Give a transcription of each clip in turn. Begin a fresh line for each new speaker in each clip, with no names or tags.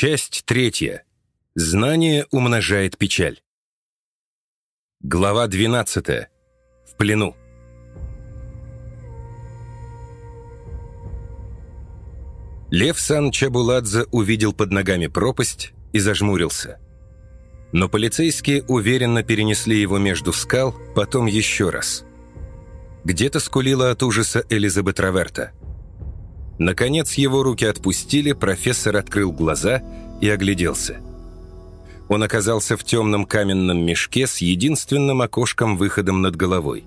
Часть третья. Знание умножает печаль. Глава 12. В плену. Лев Сан Чабуладзе увидел под ногами пропасть и зажмурился. Но полицейские уверенно перенесли его между скал, потом еще раз. Где-то скулила от ужаса Элизабет Раверта. Наконец его руки отпустили, профессор открыл глаза и огляделся. Он оказался в темном каменном мешке с единственным окошком-выходом над головой.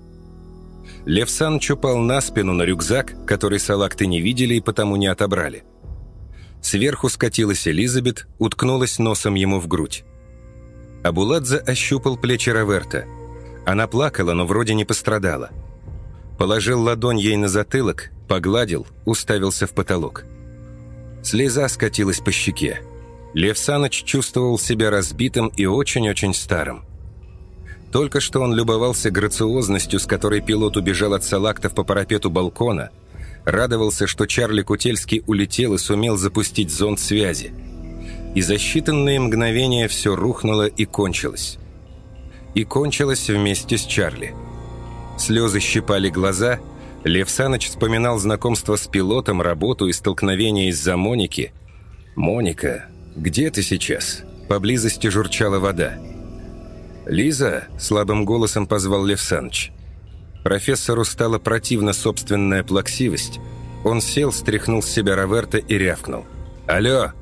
Лев Санч упал на спину на рюкзак, который салакты не видели и потому не отобрали. Сверху скатилась Элизабет, уткнулась носом ему в грудь. Абуладзе ощупал плечи Раверта. Она плакала, но вроде не пострадала. Положил ладонь ей на затылок, погладил, уставился в потолок. Слеза скатилась по щеке. Лев Саныч чувствовал себя разбитым и очень-очень старым. Только что он любовался грациозностью, с которой пилот убежал от салактов по парапету балкона, радовался, что Чарли Кутельский улетел и сумел запустить зонд связи. И за считанные мгновения все рухнуло и кончилось. И кончилось вместе с Чарли. Слезы щипали глаза – Лев Саныч вспоминал знакомство с пилотом, работу и столкновение из-за Моники. «Моника, где ты сейчас?» Поблизости журчала вода. «Лиза?» – слабым голосом позвал Лев Саныч. Профессору стала противна собственная плаксивость. Он сел, стряхнул с себя Роверта и рявкнул. «Алло!»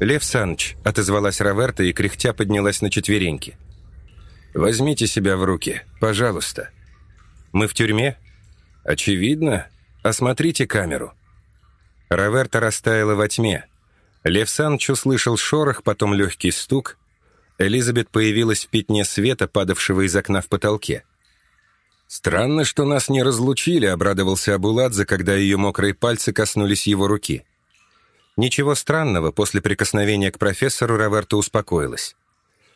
«Лев Саныч», – отозвалась Роверта и кряхтя поднялась на четвереньки. «Возьмите себя в руки, пожалуйста». «Мы в тюрьме?» «Очевидно. Осмотрите камеру». Роверта растаяла во тьме. Лев Санч услышал шорох, потом легкий стук. Элизабет появилась в пятне света, падавшего из окна в потолке. «Странно, что нас не разлучили», — обрадовался Абуладзе, когда ее мокрые пальцы коснулись его руки. Ничего странного, после прикосновения к профессору Роверта успокоилась.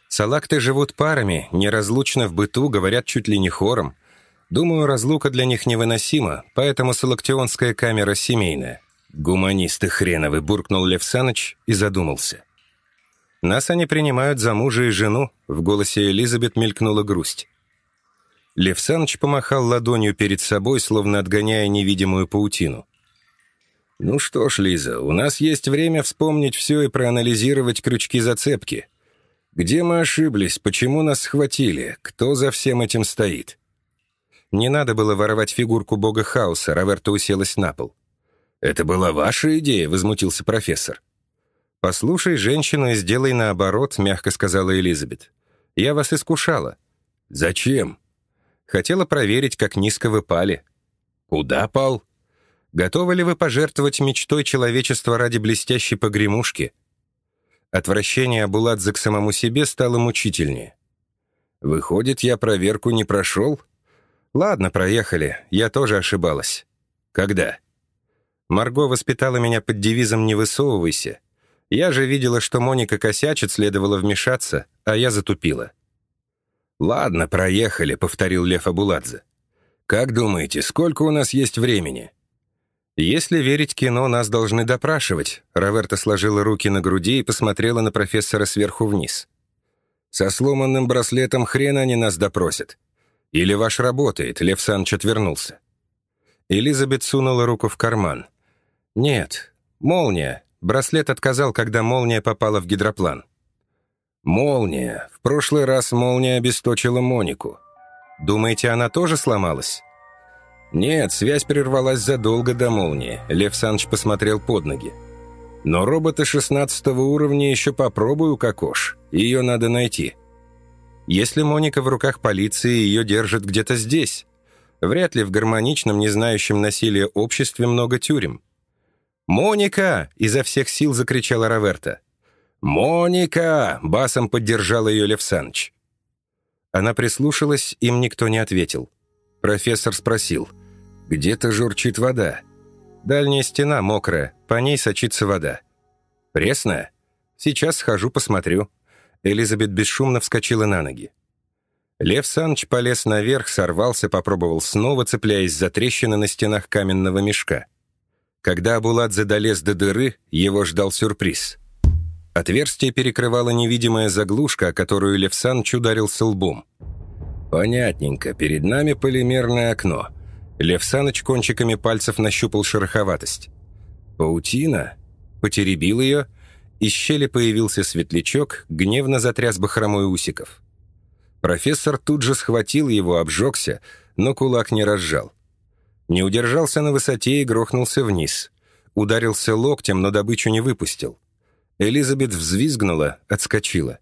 Салакты живут парами, неразлучно в быту, говорят чуть ли не хором — Думаю, разлука для них невыносима, поэтому салактионская камера семейная. Гуманисты хреновы, буркнул Лев Саныч и задумался. Нас они принимают за мужа и жену, в голосе Элизабет мелькнула грусть. Лев Саныч помахал ладонью перед собой, словно отгоняя невидимую паутину. «Ну что ж, Лиза, у нас есть время вспомнить все и проанализировать крючки-зацепки. Где мы ошиблись, почему нас схватили, кто за всем этим стоит?» Не надо было воровать фигурку бога хаоса, Роверта уселась на пол. «Это была ваша идея?» — возмутился профессор. «Послушай женщину и сделай наоборот», — мягко сказала Элизабет. «Я вас искушала». «Зачем?» «Хотела проверить, как низко вы пали». «Куда пал?» «Готовы ли вы пожертвовать мечтой человечества ради блестящей погремушки?» Отвращение Абуладзе к самому себе стало мучительнее. «Выходит, я проверку не прошел?» «Ладно, проехали. Я тоже ошибалась». «Когда?» Марго воспитала меня под девизом «Не высовывайся». Я же видела, что Моника косячит, следовало вмешаться, а я затупила. «Ладно, проехали», — повторил Лев Абуладзе. «Как думаете, сколько у нас есть времени?» «Если верить кино, нас должны допрашивать», — Роверта сложила руки на груди и посмотрела на профессора сверху вниз. «Со сломанным браслетом хрен они нас допросят. «Или ваш работает?» — Лев Саныч отвернулся. Элизабет сунула руку в карман. «Нет, молния. Браслет отказал, когда молния попала в гидроплан». «Молния. В прошлый раз молния обесточила Монику. Думаете, она тоже сломалась?» «Нет, связь прервалась задолго до молнии», — Лев Саныч посмотрел под ноги. «Но робота шестнадцатого уровня еще попробую, кокош. Ее надо найти». Если Моника в руках полиции, ее держат где-то здесь. Вряд ли в гармоничном, не знающем насилия обществе много тюрем. «Моника!» — изо всех сил закричала Роверта. «Моника!» — басом поддержал ее Лев Саныч. Она прислушалась, им никто не ответил. Профессор спросил. «Где-то журчит вода. Дальняя стена мокрая, по ней сочится вода. Пресная? Сейчас схожу, посмотрю». Элизабет бесшумно вскочила на ноги. Лев Саныч полез наверх, сорвался, попробовал снова, цепляясь за трещины на стенах каменного мешка. Когда Абуладзе долез до дыры, его ждал сюрприз. Отверстие перекрывала невидимая заглушка, о которую Левсанч ударился лбом. «Понятненько, перед нами полимерное окно». Лев Саныч кончиками пальцев нащупал шероховатость. «Паутина?» Потеребил ее, из щели появился светлячок, гневно затряс бахромой усиков. Профессор тут же схватил его, обжегся, но кулак не разжал. Не удержался на высоте и грохнулся вниз. Ударился локтем, но добычу не выпустил. Элизабет взвизгнула, отскочила.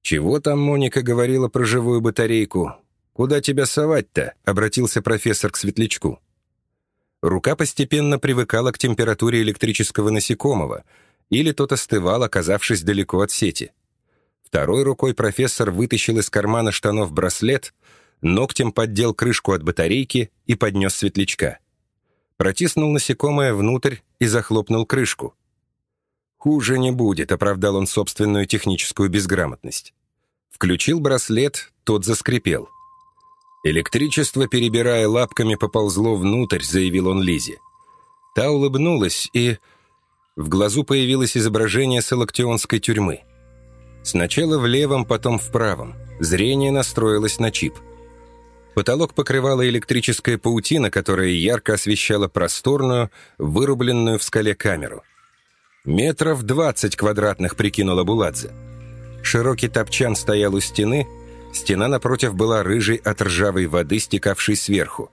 «Чего там Моника говорила про живую батарейку? Куда тебя совать-то?» — обратился профессор к светлячку. Рука постепенно привыкала к температуре электрического насекомого, или тот остывал, оказавшись далеко от сети. Второй рукой профессор вытащил из кармана штанов браслет, ногтем поддел крышку от батарейки и поднес светлячка. Протиснул насекомое внутрь и захлопнул крышку. «Хуже не будет», — оправдал он собственную техническую безграмотность. Включил браслет, тот заскрипел. «Электричество, перебирая лапками, поползло внутрь», — заявил он Лизе. Та улыбнулась, и... В глазу появилось изображение салактионской тюрьмы. Сначала в левом, потом в правом. Зрение настроилось на чип. Потолок покрывала электрическая паутина, которая ярко освещала просторную, вырубленную в скале камеру. Метров двадцать квадратных, прикинула Буладзе. Широкий топчан стоял у стены, стена напротив была рыжей от ржавой воды, стекавшей сверху.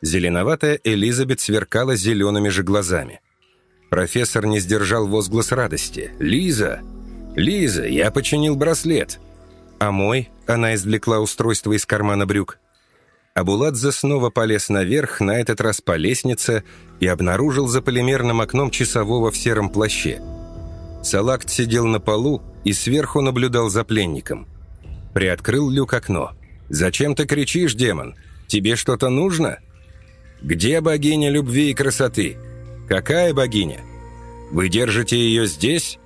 Зеленоватая Элизабет сверкала зелеными же глазами. Профессор не сдержал возглас радости. «Лиза! Лиза, я починил браслет!» «А мой?» — она извлекла устройство из кармана брюк. Абуладзе снова полез наверх, на этот раз по лестнице, и обнаружил за полимерным окном часового в сером плаще. Салакт сидел на полу и сверху наблюдал за пленником. Приоткрыл люк окно. «Зачем ты кричишь, демон? Тебе что-то нужно?» «Где богиня любви и красоты? Какая богиня? Вы держите ее здесь?»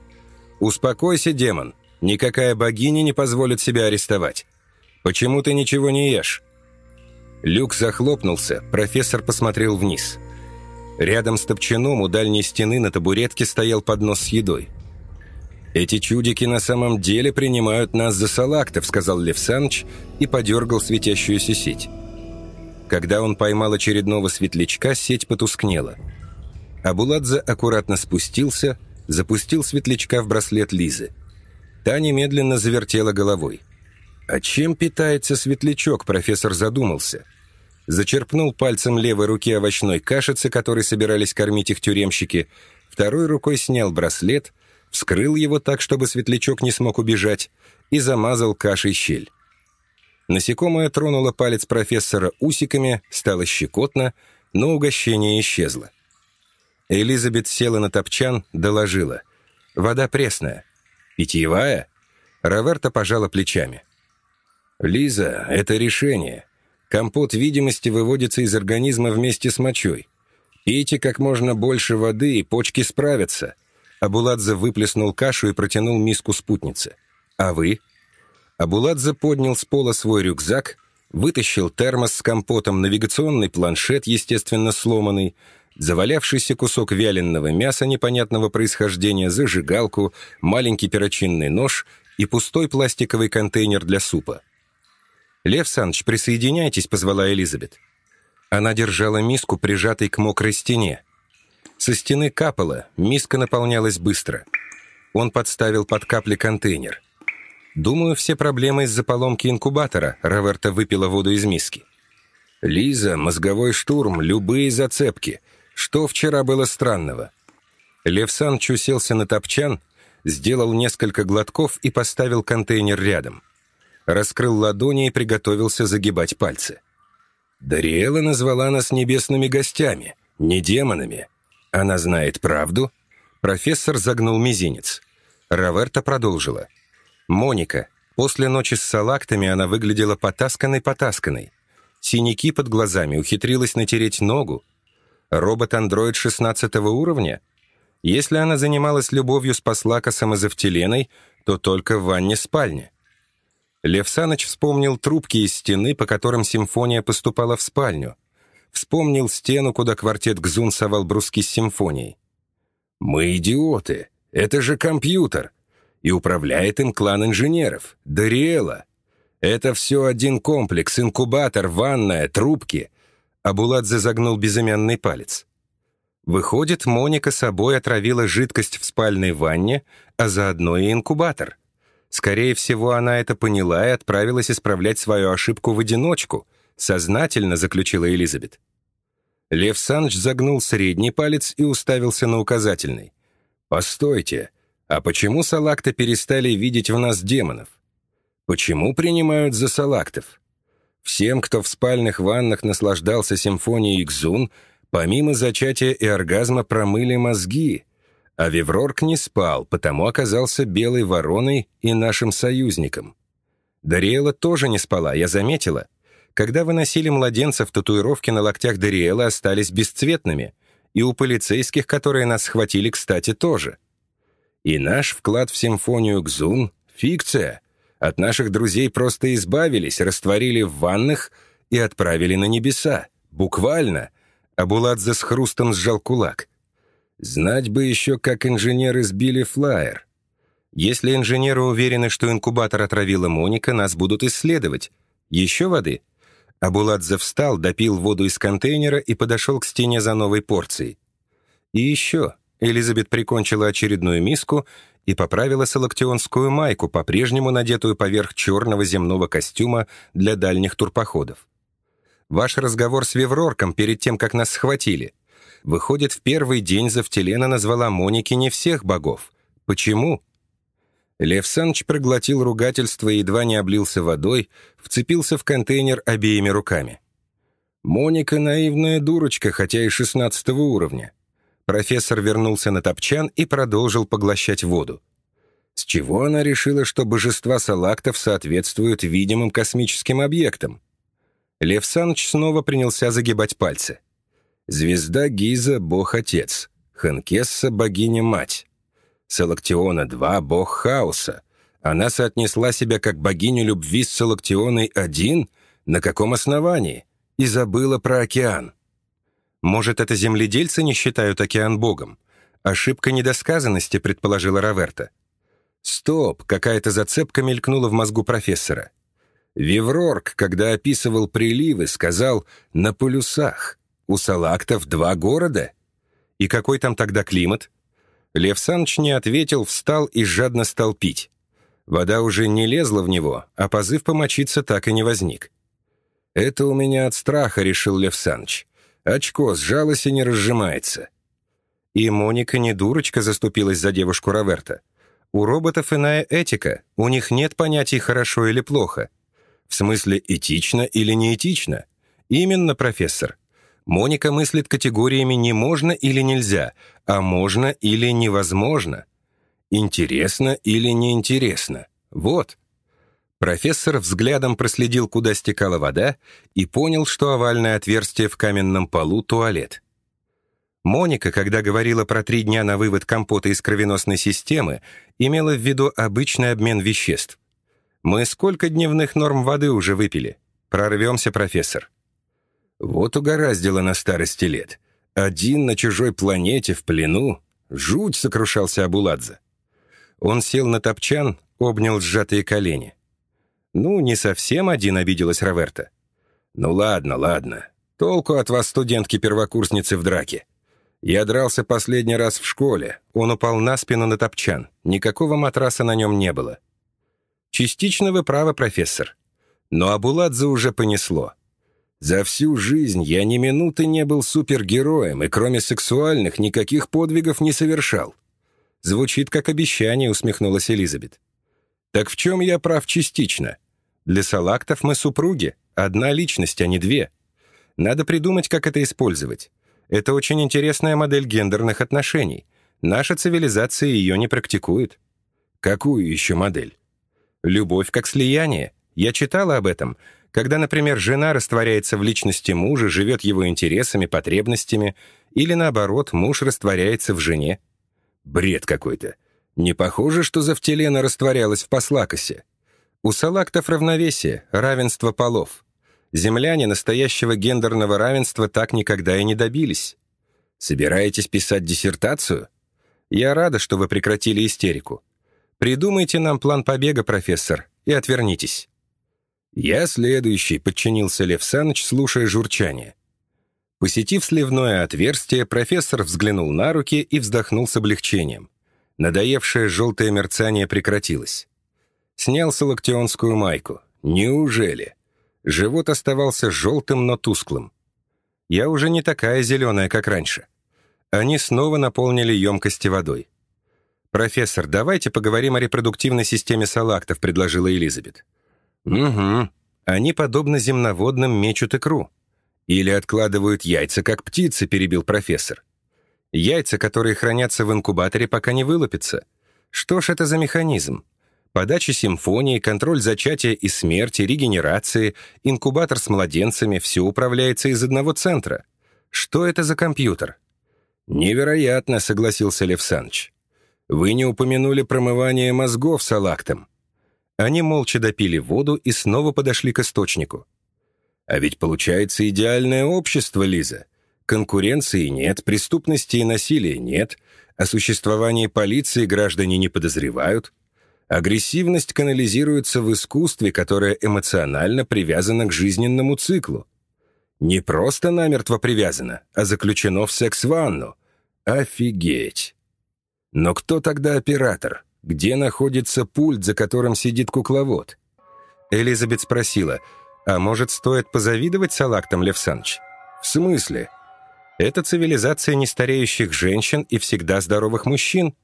«Успокойся, демон. Никакая богиня не позволит себя арестовать. Почему ты ничего не ешь?» Люк захлопнулся, профессор посмотрел вниз. Рядом с топчаном у дальней стены на табуретке стоял поднос с едой. «Эти чудики на самом деле принимают нас за салактов», сказал Лев Саныч и подергал светящуюся сеть. Когда он поймал очередного светлячка, сеть потускнела. Абуладзе аккуратно спустился, запустил светлячка в браслет Лизы. Та немедленно завертела головой. «А чем питается светлячок?» – профессор задумался. Зачерпнул пальцем левой руки овощной кашицы, которой собирались кормить их тюремщики, второй рукой снял браслет, вскрыл его так, чтобы светлячок не смог убежать, и замазал кашей щель. Насекомое тронуло палец профессора усиками, стало щекотно, но угощение исчезло. Элизабет села на топчан, доложила. «Вода пресная». «Питьевая?» Роверта пожала плечами. «Лиза, это решение. Компот видимости выводится из организма вместе с мочой. Пейте как можно больше воды, и почки справятся». Абуладзе выплеснул кашу и протянул миску спутнице. «А вы?» Абуладзе поднял с пола свой рюкзак, вытащил термос с компотом, навигационный планшет, естественно, сломанный, завалявшийся кусок вяленого мяса непонятного происхождения, зажигалку, маленький перочинный нож и пустой пластиковый контейнер для супа. «Лев Саныч, присоединяйтесь», — позвала Элизабет. Она держала миску, прижатой к мокрой стене. Со стены капало, миска наполнялась быстро. Он подставил под капли контейнер. «Думаю, все проблемы из-за поломки инкубатора», — Роверта выпила воду из миски. «Лиза, мозговой штурм, любые зацепки. Что вчера было странного?» Лев Саныч уселся на топчан, сделал несколько глотков и поставил контейнер рядом раскрыл ладони и приготовился загибать пальцы. Дариэла назвала нас небесными гостями, не демонами. Она знает правду? Профессор загнул мизинец. Раверта продолжила. «Моника. После ночи с салактами она выглядела потасканной-потасканной. Синяки под глазами, ухитрилась натереть ногу. Робот-андроид 16 уровня? Если она занималась любовью с послакосом и завтеленой, то только в ванне-спальне. Лев Саныч вспомнил трубки из стены, по которым симфония поступала в спальню. Вспомнил стену, куда квартет Гзун совал бруски с симфонией. «Мы идиоты. Это же компьютер. И управляет им клан инженеров. Дариэла. Это все один комплекс, инкубатор, ванная, трубки. Абуладзе загнул безымянный палец. Выходит, Моника собой отравила жидкость в спальной ванне, а заодно и инкубатор. Скорее всего, она это поняла и отправилась исправлять свою ошибку в одиночку, сознательно заключила Элизабет. Лев Санч загнул средний палец и уставился на указательный. «Постойте, а почему салакты перестали видеть в нас демонов? Почему принимают за салактов? Всем, кто в спальных ваннах наслаждался симфонией Икзун, помимо зачатия и оргазма промыли мозги, а Виврорк не спал, потому оказался белой вороной и нашим союзником. Дариэла тоже не спала, я заметила. Когда выносили младенцев, татуировки на локтях Дариэла остались бесцветными, и у полицейских, которые нас схватили, кстати, тоже. И наш вклад в симфонию Гзун — фикция — от наших друзей просто избавились, растворили в ваннах и отправили на небеса. Буквально. Абуладзе с хрустом сжал кулак. Знать бы еще, как инженеры сбили флайер. Если инженеры уверены, что инкубатор отравила Моника, нас будут исследовать. Еще воды? Абуладзе встал, допил воду из контейнера и подошел к стене за новой порцией. И еще. Элизабет прикончила очередную миску и поправила салактионскую майку, по-прежнему надетую поверх черного земного костюма для дальних турпоходов. Ваш разговор с Веврорком перед тем, как нас схватили. Выходит, в первый день Завтелена назвала Моники не всех богов. Почему? Лев Саныч проглотил ругательство и едва не облился водой, вцепился в контейнер обеими руками. Моника наивная дурочка, хотя и шестнадцатого уровня. Профессор вернулся на топчан и продолжил поглощать воду. С чего она решила, что божества салактов соответствуют видимым космическим объектам? Лев Саныч снова принялся загибать пальцы. Звезда Гиза — бог-отец, Ханкесса — богиня-мать. Салактиона-2 — бог хаоса. Она соотнесла себя как богиню любви с Салактионой-1? На каком основании? И забыла про океан. Может, это земледельцы не считают океан богом? Ошибка недосказанности, предположила Раверта. Стоп, какая-то зацепка мелькнула в мозгу профессора. Виврорг, когда описывал приливы, сказал «на полюсах». У салактов два города. И какой там тогда климат? Лев Саныч не ответил, встал и жадно стал пить. Вода уже не лезла в него, а позыв помочиться так и не возник. «Это у меня от страха», — решил Лев Саныч. Очко сжалось и не разжимается. И Моника не дурочка заступилась за девушку Роверта. У роботов иная этика, у них нет понятий «хорошо» или «плохо». В смысле «этично» или «неэтично». Именно, профессор. Моника мыслит категориями «не можно» или «нельзя», а «можно» или «невозможно». «Интересно» или «неинтересно». Вот. Профессор взглядом проследил, куда стекала вода, и понял, что овальное отверстие в каменном полу — туалет. Моника, когда говорила про три дня на вывод компота из кровеносной системы, имела в виду обычный обмен веществ. «Мы сколько дневных норм воды уже выпили? Прорвемся, профессор». Вот угораздило на старости лет. Один на чужой планете, в плену. Жуть сокрушался Абуладзе. Он сел на топчан, обнял сжатые колени. «Ну, не совсем один», — обиделась Роверта. «Ну ладно, ладно. Толку от вас, студентки-первокурсницы, в драке. Я дрался последний раз в школе. Он упал на спину на топчан. Никакого матраса на нем не было». «Частично вы правы, профессор. Но Абуладзе уже понесло. За всю жизнь я ни минуты не был супергероем и кроме сексуальных никаких подвигов не совершал». «Звучит как обещание», — усмехнулась Элизабет. «Так в чем я прав частично?» Для салактов мы супруги, одна личность, а не две. Надо придумать, как это использовать. Это очень интересная модель гендерных отношений. Наша цивилизация ее не практикует. Какую еще модель? Любовь как слияние. Я читала об этом. Когда, например, жена растворяется в личности мужа, живет его интересами, потребностями, или наоборот, муж растворяется в жене. Бред какой-то. Не похоже, что Завтелена растворялась в Послакосе. У салактов равновесие, равенство полов. Земляне настоящего гендерного равенства так никогда и не добились. Собираетесь писать диссертацию? «Я рада, что вы прекратили истерику. Придумайте нам план побега, профессор, и отвернитесь». «Я следующий», — подчинился Лев Саныч, слушая журчание. Посетив сливное отверстие, профессор взглянул на руки и вздохнул с облегчением. Надоевшее желтое мерцание прекратилось. Снял салактионскую майку. Неужели? Живот оставался желтым, но тусклым. Я уже не такая зеленая, как раньше. Они снова наполнили емкости водой. «Профессор, давайте поговорим о репродуктивной системе салактов», — предложила Элизабет. «Угу. Они, подобно земноводным, мечут икру. Или откладывают яйца, как птицы», — перебил профессор. «Яйца, которые хранятся в инкубаторе, пока не вылупятся. Что ж это за механизм? Подача симфонии, контроль зачатия и смерти, регенерации, инкубатор с младенцами — все управляется из одного центра. Что это за компьютер?» «Невероятно», — согласился Лев Саныч. «Вы не упомянули промывание мозгов салактом». Они молча допили воду и снова подошли к источнику. «А ведь получается идеальное общество, Лиза. Конкуренции нет, преступности и насилия нет, о существовании полиции граждане не подозревают. Агрессивность канализируется в искусстве, которое эмоционально привязано к жизненному циклу. Не просто намертво привязано, а заключено в секс-ванну. Офигеть! Но кто тогда оператор? Где находится пульт, за которым сидит кукловод? Элизабет спросила, а может, стоит позавидовать салактам, Лев Саныч? В смысле? Это цивилизация нестареющих женщин и всегда здоровых мужчин.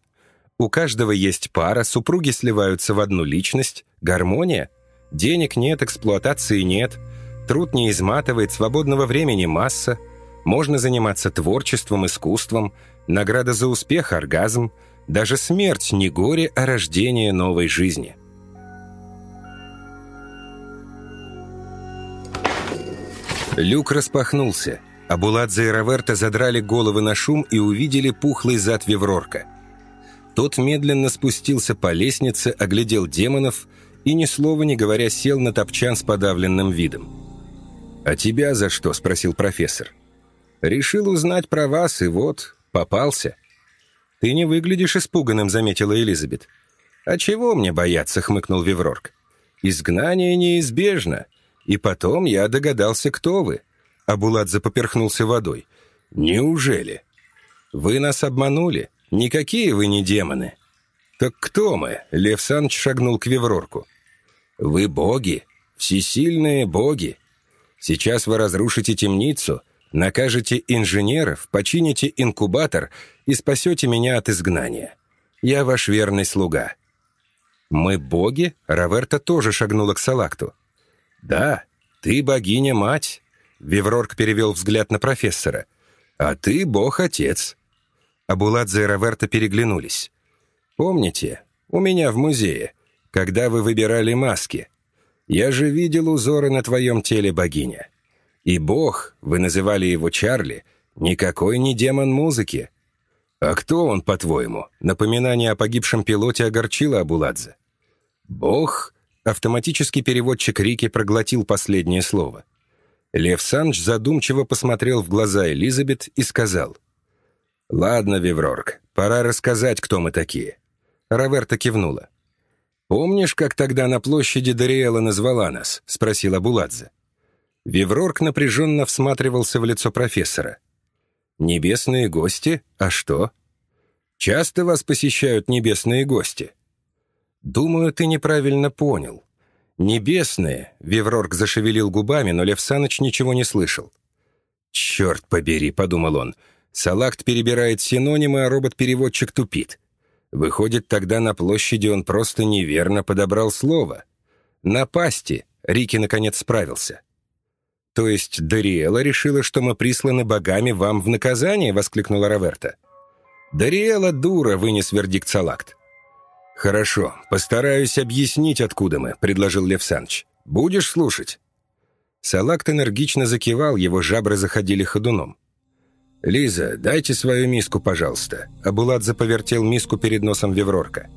У каждого есть пара, супруги сливаются в одну личность, гармония. Денег нет, эксплуатации нет, труд не изматывает, свободного времени масса. Можно заниматься творчеством, искусством, награда за успех – оргазм – даже смерть не горе, а рождение новой жизни. Люк распахнулся. а Буладзе и Роверта задрали головы на шум и увидели пухлый зад Веврорка. Тот медленно спустился по лестнице, оглядел демонов и, ни слова не говоря, сел на топчан с подавленным видом. «А тебя за что?» — спросил профессор. «Решил узнать про вас, и вот, попался». «Ты не выглядишь испуганным», — заметила Элизабет. «А чего мне бояться?» — хмыкнул Виврорг. «Изгнание неизбежно. И потом я догадался, кто вы». Абуладзе поперхнулся водой. «Неужели? Вы нас обманули? Никакие вы не демоны». «Так кто мы?» — Лев Саныч шагнул к Виврорку. «Вы боги, всесильные боги. Сейчас вы разрушите темницу, накажете инженеров, почините инкубатор и спасете меня от изгнания. Я ваш верный слуга». «Мы боги?» — Раверта тоже шагнула к Салакту. «Да, ты богиня-мать», — Виврорг перевел взгляд на профессора. «А ты бог-отец». Абуладзе и Раверта переглянулись. «Помните, у меня в музее, когда вы выбирали маски, я же видел узоры на твоем теле, богиня. И бог, вы называли его Чарли, никакой не демон музыки, «А кто он, по-твоему?» Напоминание о погибшем пилоте огорчило Абуладзе. «Бог?» Автоматический переводчик Рики проглотил последнее слово. Лев Санч задумчиво посмотрел в глаза Элизабет и сказал. «Ладно, Виврорг, пора рассказать, кто мы такие». Раверта кивнула. «Помнишь, как тогда на площади Дариэла назвала нас?» — спросил Абуладзе. Виврорг напряженно всматривался в лицо профессора. «Небесные гости? А что?» «Часто вас посещают небесные гости?» «Думаю, ты неправильно понял. Небесные...» — Виврорг зашевелил губами, но Лев Саныч ничего не слышал. «Черт побери», — подумал он. Салакт перебирает синонимы, а робот-переводчик тупит. Выходит, тогда на площади он просто неверно подобрал слово. «Напасти», — Рики наконец справился. «То есть Дариэла решила, что мы присланы богами вам в наказание?» — воскликнула Роверта. «Дариэла дура», — вынес вердикт Салакт. «Хорошо, постараюсь объяснить, откуда мы», — предложил Лев Саныч. «Будешь слушать?» Салакт энергично закивал, его жабры заходили ходуном. «Лиза, дайте свою миску, пожалуйста». Абуладзе повертел миску перед носом Веврорка.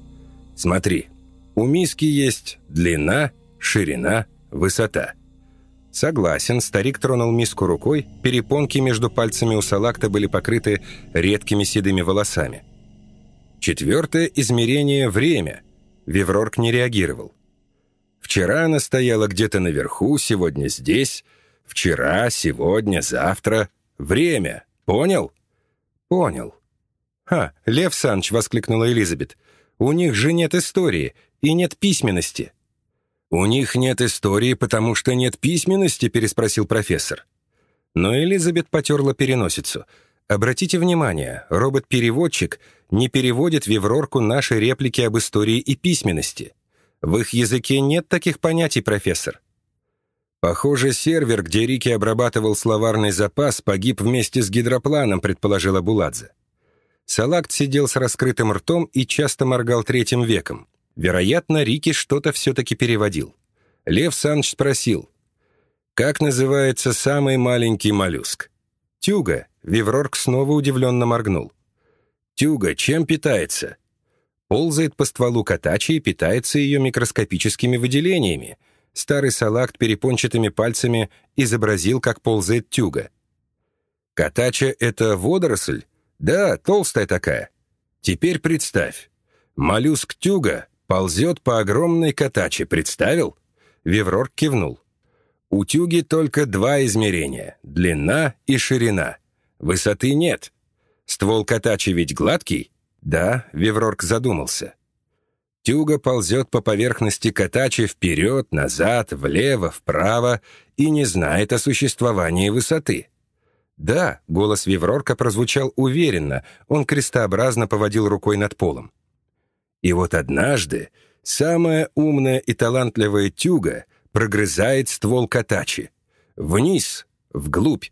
«Смотри, у миски есть длина, ширина, высота». «Согласен», — старик тронул миску рукой, перепонки между пальцами у салакта были покрыты редкими седыми волосами. Четвертое измерение — время. Виврорк не реагировал. Вчера она стояла где-то наверху, сегодня здесь. Вчера, сегодня, завтра. Время. Понял? Понял. «Ха, Лев Санч!» — воскликнула Элизабет. «У них же нет истории и нет письменности». «У них нет истории, потому что нет письменности?» — переспросил профессор. Но Элизабет потерла переносицу. «Обратите внимание, робот-переводчик не переводит в Еврорку наши реплики об истории и письменности. В их языке нет таких понятий, профессор». «Похоже, сервер, где Рики обрабатывал словарный запас, погиб вместе с гидропланом», — предположила Буладзе. Салакт сидел с раскрытым ртом и часто моргал третьим веком. Вероятно, Рики что-то все-таки переводил. Лев Санч спросил, «Как называется самый маленький моллюск?» «Тюга», — Виврорг снова удивленно моргнул. «Тюга чем питается?» Ползает по стволу катачи и питается ее микроскопическими выделениями. Старый салакт перепончатыми пальцами изобразил, как ползает тюга. «Катача — это водоросль?» Да, толстая такая. Теперь представь. Моллюск тюга ползет по огромной катаче, представил? Веврор кивнул. У тюги только два измерения — длина и ширина. Высоты нет. Ствол катачи ведь гладкий? Да, Веврорк задумался. Тюга ползет по поверхности катачи вперед, назад, влево, вправо и не знает о существовании высоты. «Да», — голос Виврорка прозвучал уверенно, он крестообразно поводил рукой над полом. И вот однажды самая умная и талантливая тюга прогрызает ствол катачи. Вниз, вглубь.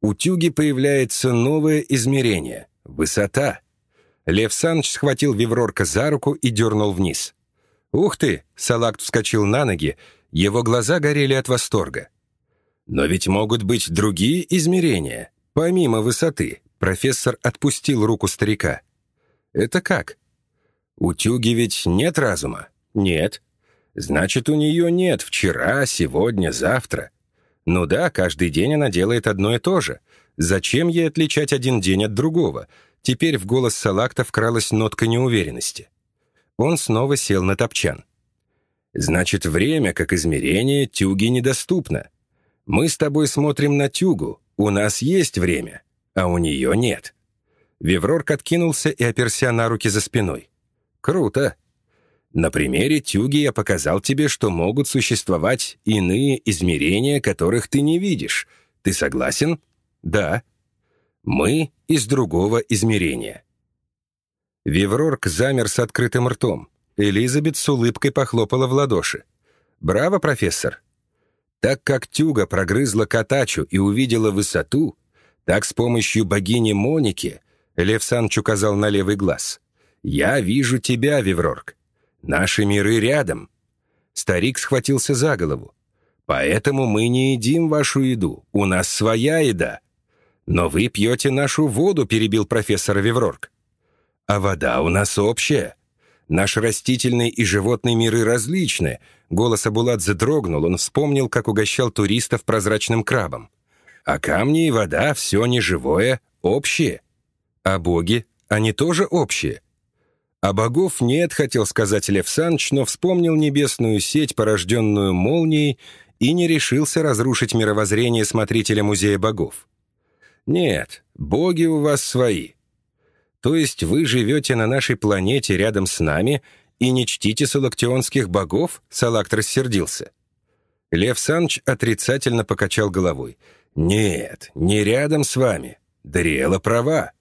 У тюги появляется новое измерение — высота. Лев Саныч схватил Виврорка за руку и дернул вниз. «Ух ты!» — Салакт вскочил на ноги, его глаза горели от восторга. Но ведь могут быть другие измерения, помимо высоты. Профессор отпустил руку старика. Это как? У Тюги ведь нет разума? Нет. Значит, у нее нет вчера, сегодня, завтра. Ну да, каждый день она делает одно и то же. Зачем ей отличать один день от другого? Теперь в голос Салакта вкралась нотка неуверенности. Он снова сел на топчан. Значит, время, как измерение, Тюге недоступно. Мы с тобой смотрим на тюгу, у нас есть время, а у нее нет». Веврорк откинулся и оперся на руки за спиной. «Круто. На примере тюги я показал тебе, что могут существовать иные измерения, которых ты не видишь. Ты согласен?» «Да». «Мы из другого измерения». Виврорк замер с открытым ртом. Элизабет с улыбкой похлопала в ладоши. «Браво, профессор! Так как Тюга прогрызла Катачу и увидела высоту, так с помощью богини Моники, Лев Санч указал на левый глаз, «Я вижу тебя, Виврорг. Наши миры рядом». Старик схватился за голову. «Поэтому мы не едим вашу еду, у нас своя еда». «Но вы пьете нашу воду», — перебил профессор Виврорг. «А вода у нас общая. Наш растительный и животный миры различны. Голос Абуладзе дрогнул, он вспомнил, как угощал туристов прозрачным крабом. А камни и вода — все неживое, общее. А боги, они тоже общие. А богов нет, хотел сказать Лев Санч, но вспомнил небесную сеть, порожденную молнией, и не решился разрушить мировоззрение смотрителя музея богов. Нет, боги у вас свои. То есть вы живете на нашей планете рядом с нами и не чтите салактионских богов?» Салакт рассердился. Лев Санч отрицательно покачал головой. «Нет, не рядом с вами. Дариэла права.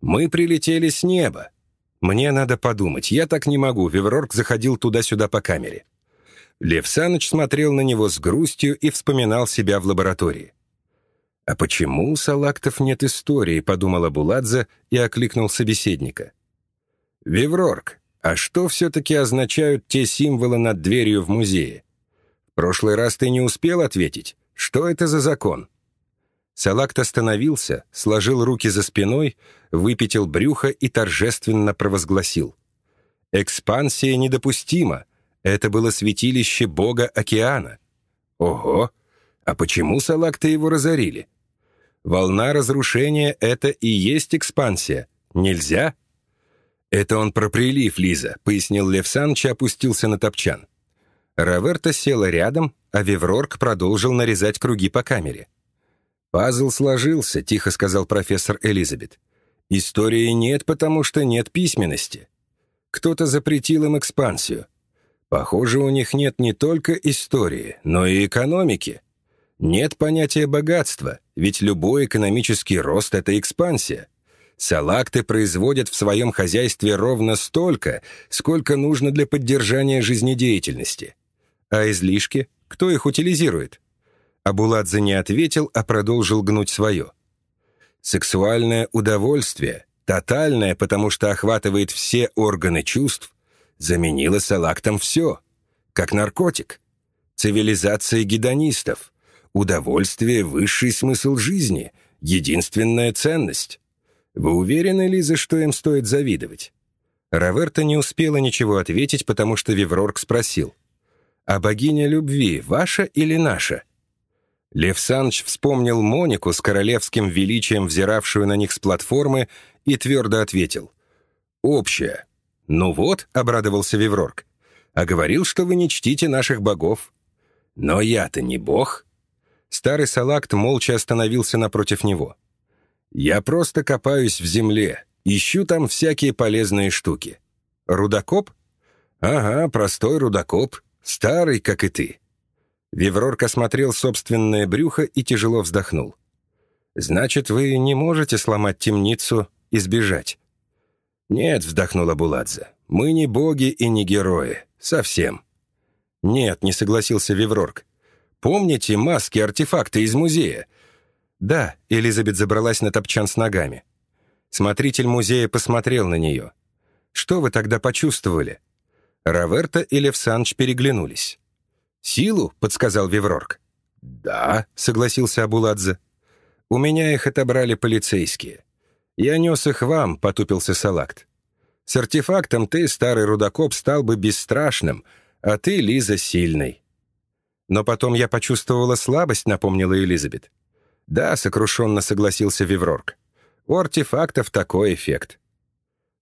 Мы прилетели с неба. Мне надо подумать, я так не могу». Веврорг заходил туда-сюда по камере. Лев Саныч смотрел на него с грустью и вспоминал себя в лаборатории. «А почему у Салактов нет истории?» — подумала Буладзе и окликнул собеседника. «Виврорг, а что все-таки означают те символы над дверью в музее? В прошлый раз ты не успел ответить. Что это за закон?» Салакт остановился, сложил руки за спиной, выпятил брюхо и торжественно провозгласил. «Экспансия недопустима. Это было святилище бога океана». «Ого! А почему Салакта его разорили?» Волна разрушения — это и есть экспансия. Нельзя? «Это он про прилив, Лиза», — пояснил Лев Саныч и опустился на топчан. Раверта села рядом, а Веврорг продолжил нарезать круги по камере. «Пазл сложился», — тихо сказал профессор Элизабет. «Истории нет, потому что нет письменности. Кто-то запретил им экспансию. Похоже, у них нет не только истории, но и экономики. Нет понятия богатства, ведь любой экономический рост — это экспансия. Салакты производят в своем хозяйстве ровно столько, сколько нужно для поддержания жизнедеятельности. А излишки? Кто их утилизирует? Абуладзе не ответил, а продолжил гнуть свое. Сексуальное удовольствие, тотальное, потому что охватывает все органы чувств, заменило салактом все, как наркотик. Цивилизация гедонистов. Удовольствие — высший смысл жизни, единственная ценность. Вы уверены, Лиза, что им стоит завидовать?» Раверта не успела ничего ответить, потому что Виврорг спросил. «А богиня любви ваша или наша?» Лев Саныч вспомнил Монику с королевским величием, взиравшую на них с платформы, и твердо ответил. «Общая». «Ну вот», — обрадовался Виврорг, «а говорил, что вы не чтите наших богов». «Но я-то не бог». Старый Салакт молча остановился напротив него. Я просто копаюсь в земле, ищу там всякие полезные штуки. Рудокоп? Ага, простой рудокоп, старый, как и ты. Виврорк осмотрел собственное брюхо и тяжело вздохнул. «Значит, вы не можете сломать темницу и сбежать?» «Нет», — вздохнула Буладзе, — «мы не боги и не герои. Совсем». «Нет», — не согласился Виврорк. «Помните маски, артефакты из музея? «Да», — Элизабет забралась на топчан с ногами. Смотритель музея посмотрел на нее. «Что вы тогда почувствовали?» Раверта и Лев Санч переглянулись. «Силу?» — подсказал Виврорг. «Да», — согласился Абуладзе. «У меня их отобрали полицейские. Я нес их вам», — потупился Салакт. «С артефактом ты, старый рудокоп, стал бы бесстрашным, а ты, Лиза, сильной». «Но потом я почувствовала слабость», — напомнила Элизабет. «Да», — сокрушенно согласился Виврорг. «У артефактов такой эффект».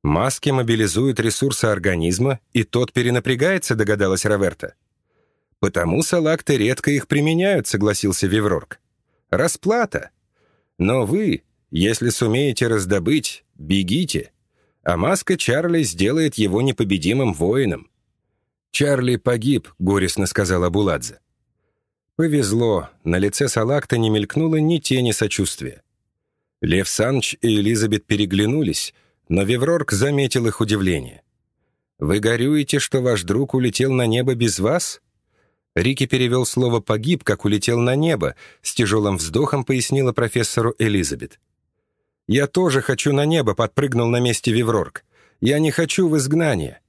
«Маски мобилизуют ресурсы организма, и тот перенапрягается», — догадалась Раверта. «Потому салакты редко их применяют», — согласился Виврорг. «Расплата. Но вы, если сумеете раздобыть, бегите, а маска Чарли сделает его непобедимым воином». «Чарли погиб», — горестно сказала Буладзе. Повезло, на лице Салакта не мелькнуло ни тени сочувствия. Лев Санч и Элизабет переглянулись, но Веврорг заметил их удивление. «Вы горюете, что ваш друг улетел на небо без вас?» Рики перевел слово «погиб», как улетел на небо, с тяжелым вздохом пояснила профессору Элизабет. «Я тоже хочу на небо», — подпрыгнул на месте Виврорг. «Я не хочу в изгнание».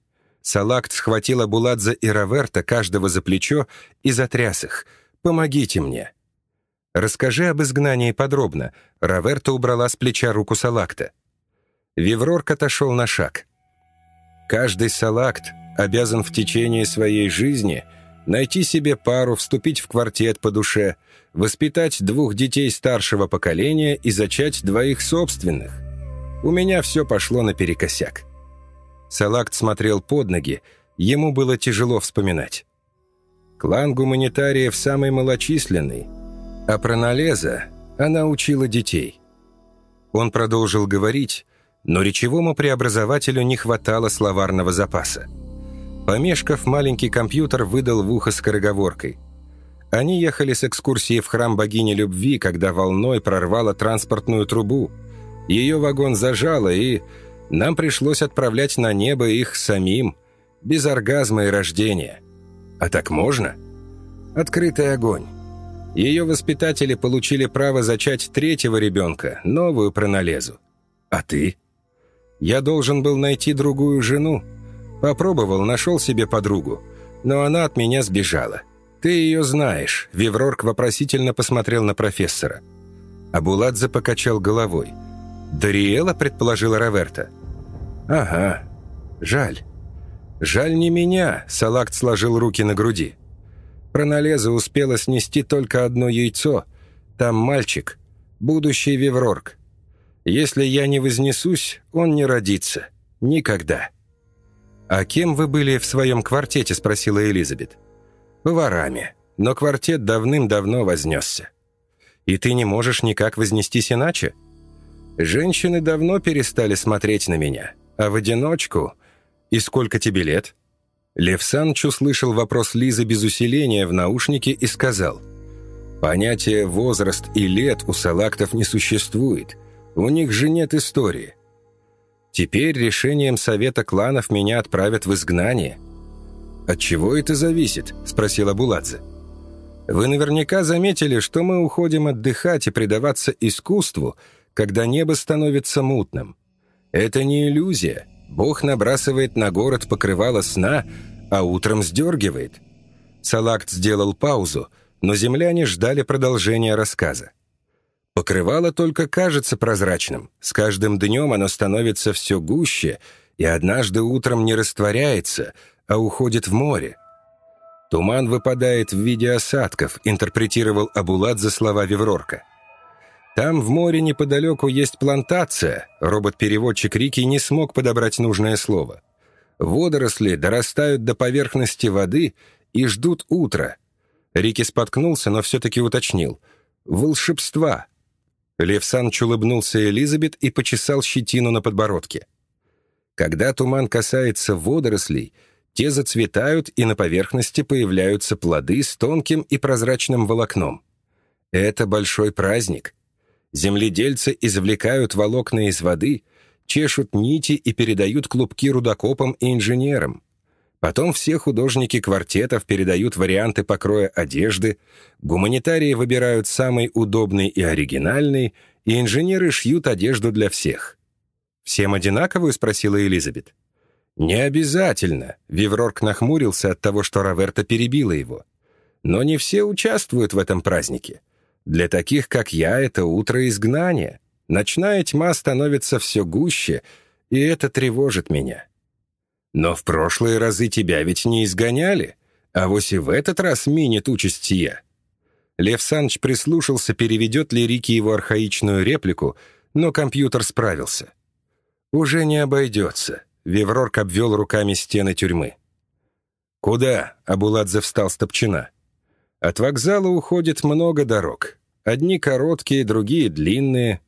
Салакт схватила Буладзе и Раверта, каждого за плечо, и затряс их — Помогите мне». «Расскажи об изгнании подробно», — Раверта убрала с плеча руку Салакта. Виврорк отошел на шаг. «Каждый Салакт обязан в течение своей жизни найти себе пару, вступить в квартет по душе, воспитать двух детей старшего поколения и зачать двоих собственных. У меня все пошло наперекосяк». Салакт смотрел под ноги, ему было тяжело вспоминать. Клан гуманитариев самый малочисленный, а про Налеза она учила детей. Он продолжил говорить, но речевому преобразователю не хватало словарного запаса. Помешков, маленький компьютер выдал в ухо скороговоркой. Они ехали с экскурсии в храм богини любви, когда волной прорвало транспортную трубу. Ее вагон зажало, и нам пришлось отправлять на небо их самим, без оргазма и рождения. А так можно? Открытый огонь. Ее воспитатели получили право зачать третьего ребенка, новую проналезу. А ты? Я должен был найти другую жену. Попробовал, нашел себе подругу. Но она от меня сбежала. Ты ее знаешь. Виврорг вопросительно посмотрел на профессора. Абуладзе покачал головой. «Дариэла?» — предположила Раверта. «Ага. Жаль. «Жаль не меня», — Салакт сложил руки на груди. Проналеза успела снести только одно яйцо. Там мальчик, будущий Веврорг. Если я не вознесусь, он не родится. Никогда. «А кем вы были в своем квартете?» – спросила Элизабет. «Поварами. Но квартет давным-давно вознесся. И ты не можешь никак вознестись иначе? Женщины давно перестали смотреть на меня, а в одиночку... И сколько тебе лет?» Лев Санч услышал вопрос Лизы без усиления в наушнике и сказал, «Понятие «возраст» и «лет» у салактов не существует. У них же нет истории. Теперь решением совета кланов меня отправят в изгнание». «От чего это зависит?» – спросила Буладзе. «Вы наверняка заметили, что мы уходим отдыхать и предаваться искусству, когда небо становится мутным. Это не иллюзия, Бог набрасывает на город покрывало сна, а утром сдергивает. Салакт сделал паузу, но земляне ждали продолжения рассказа. Покрывало только кажется прозрачным. С каждым днем оно становится все гуще, и однажды утром не растворяется, а уходит в море. «Туман выпадает в виде осадков», интерпретировал Абулат за слова Веврорка. Там в море неподалеку есть плантация. Робот-переводчик Рики не смог подобрать нужное слово. Водоросли дорастают до поверхности воды и ждут утра. Рики споткнулся, но все-таки уточнил. «Волшебства». Лев Санч улыбнулся Элизабет и почесал щетину на подбородке. Когда туман касается водорослей, те зацветают, и на поверхности появляются плоды с тонким и прозрачным волокном. Это большой праздник. Земледельцы извлекают волокна из воды, чешут нити и передают клубки рудокопам и инженерам. Потом все художники квартетов передают варианты покроя одежды, гуманитарии выбирают самый удобный и оригинальный, и инженеры шьют одежду для всех. «Всем одинаковую?» — спросила Элизабет. «Не обязательно», — Виврорк нахмурился от того, что Раверта перебила его. «Но не все участвуют в этом празднике. Для таких, как я, это утро изгнания. Ночная тьма становится все гуще, и это тревожит меня. Но в прошлые разы тебя ведь не изгоняли, а вось и в этот раз минит участь сия. Лев Санч прислушался, переведет ли Рики его архаичную реплику, но компьютер справился. «Уже не обойдется», — Веврорк обвел руками стены тюрьмы. «Куда?» — Абуладзе встал с топчина. От вокзала уходит много дорог. Одни короткие, другие длинные.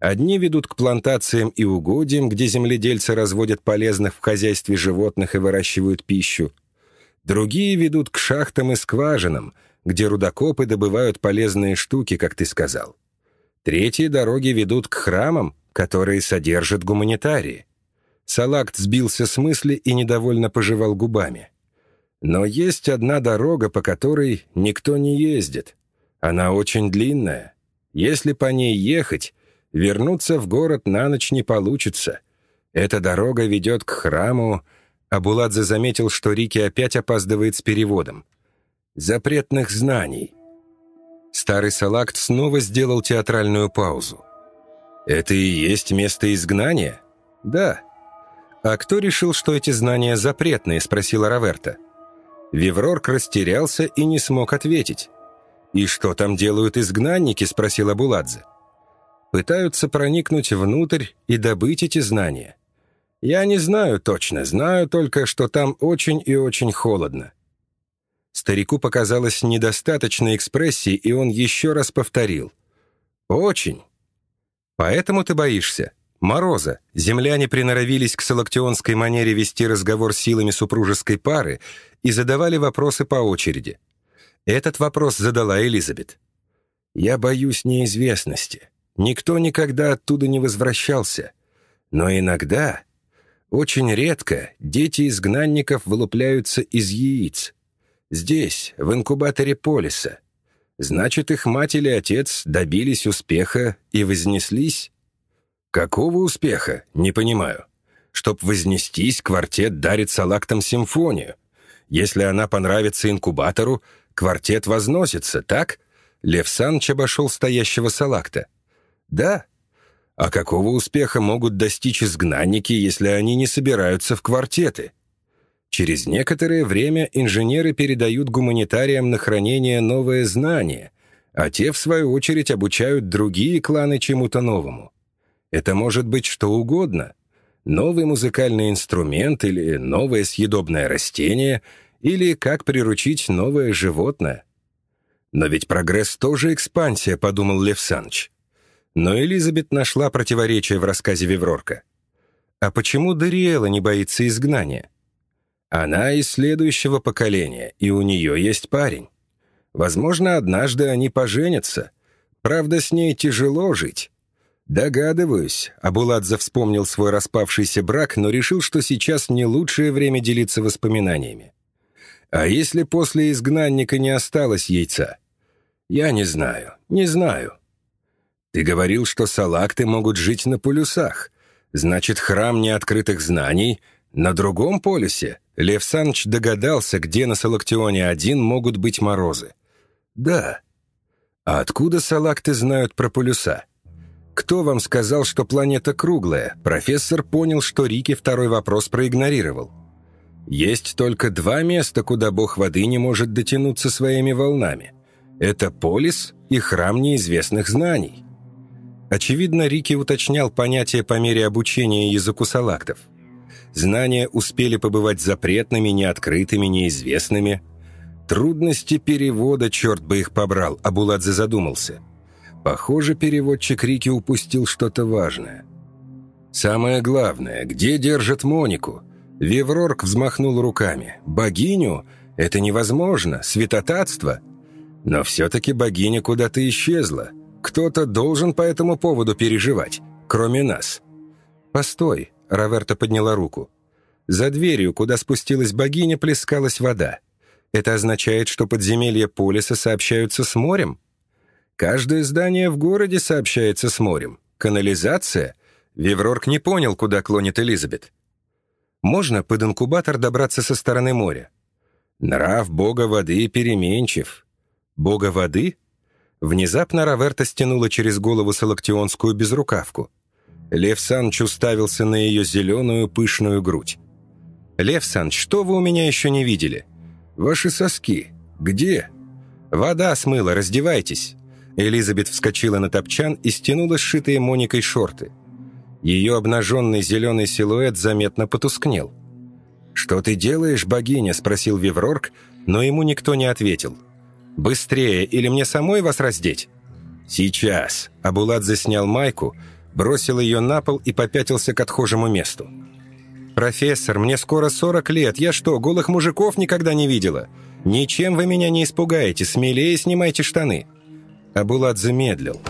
Одни ведут к плантациям и угодьям, где земледельцы разводят полезных в хозяйстве животных и выращивают пищу. Другие ведут к шахтам и скважинам, где рудокопы добывают полезные штуки, как ты сказал. Третьи дороги ведут к храмам, которые содержат гуманитарии. Салакт сбился с мысли и недовольно пожевал губами. Но есть одна дорога, по которой никто не ездит. Она очень длинная. Если по ней ехать, вернуться в город на ночь не получится. Эта дорога ведет к храму. Абуладзе заметил, что Рики опять опаздывает с переводом. «Запретных знаний». Старый Салакт снова сделал театральную паузу. «Это и есть место изгнания?» «Да». «А кто решил, что эти знания запретные?» — спросила Раверта. Виврорк растерялся и не смог ответить. «И что там делают изгнанники?» — спросила Буладзе. «Пытаются проникнуть внутрь и добыть эти знания. Я не знаю точно, знаю только, что там очень и очень холодно». Старику показалось недостаточно экспрессии, и он еще раз повторил. «Очень. Поэтому ты боишься?» Мороза. Земляне приноровились к салактионской манере вести разговор силами супружеской пары и задавали вопросы по очереди. Этот вопрос задала Элизабет. «Я боюсь неизвестности. Никто никогда оттуда не возвращался. Но иногда, очень редко, дети изгнанников вылупляются из яиц. Здесь, в инкубаторе полиса. Значит, их мать или отец добились успеха и вознеслись?» «Какого успеха? Не понимаю. Чтоб вознестись, квартет дарит салактам симфонию. Если она понравится инкубатору, квартет возносится, так?» Лев Санч обошел стоящего салакта. «Да. А какого успеха могут достичь изгнанники, если они не собираются в квартеты?» Через некоторое время инженеры передают гуманитариям на хранение новое знание, а те, в свою очередь, обучают другие кланы чему-то новому. Это может быть что угодно. Новый музыкальный инструмент или новое съедобное растение, или как приручить новое животное. Но ведь прогресс тоже экспансия, подумал Лев Саныч. Но Элизабет нашла противоречие в рассказе Виврорка. А почему Дариэла не боится изгнания? Она из следующего поколения, и у нее есть парень. Возможно, однажды они поженятся. Правда, с ней тяжело жить. Догадываюсь, Абуладзе вспомнил свой распавшийся брак, но решил, что сейчас не лучшее время делиться воспоминаниями. А если после изгнанника не осталось яйца? Я не знаю, не знаю. Ты говорил, что салакты могут жить на полюсах. Значит, храм неоткрытых знаний на другом полюсе? Лев Саныч догадался, где на Салактионе-1 могут быть морозы. Да. А откуда салакты знают про полюса? Кто вам сказал, что планета круглая? Профессор понял, что Рики второй вопрос проигнорировал. Есть только два места, куда бог воды не может дотянуться своими волнами. Это полис и храм неизвестных знаний. Очевидно, Рики уточнял понятие по мере обучения языку салактов. Знания успели побывать запретными, неоткрытыми, неизвестными. Трудности перевода, черт бы их побрал, Абуладзе задумался. Похоже, переводчик Рики упустил что-то важное. «Самое главное, где держат Монику?» Веврорк взмахнул руками. «Богиню? Это невозможно, святотатство!» Но все-таки богиня куда-то исчезла. Кто-то должен по этому поводу переживать, кроме нас. «Постой», — Раверта подняла руку. За дверью, куда спустилась богиня, плескалась вода. Это означает, что подземелья Полиса сообщаются с морем? Каждое здание в городе сообщается с морем. Канализация? Виврорк не понял, куда клонит Элизабет. Можно под инкубатор добраться со стороны моря? Нрав бога воды переменчив. Бога воды? Внезапно Раверта стянула через голову салактионскую безрукавку. Лев Санч уставился на ее зеленую пышную грудь. «Лев Санч, что вы у меня еще не видели?» «Ваши соски. Где?» «Вода смыла, раздевайтесь». Элизабет вскочила на топчан и стянула сшитые Моникой шорты. Ее обнаженный зеленый силуэт заметно потускнел. «Что ты делаешь, богиня?» – спросил Виврорг, но ему никто не ответил – «Быстрее, или мне самой вас раздеть?» «Сейчас!» Абуладзе снял майку, бросил ее на пол и попятился к отхожему месту. «Профессор, мне скоро 40 лет. Я что, голых мужиков никогда не видела? Ничем вы меня не испугаете. Смелее снимайте штаны». Абуладзе медлил.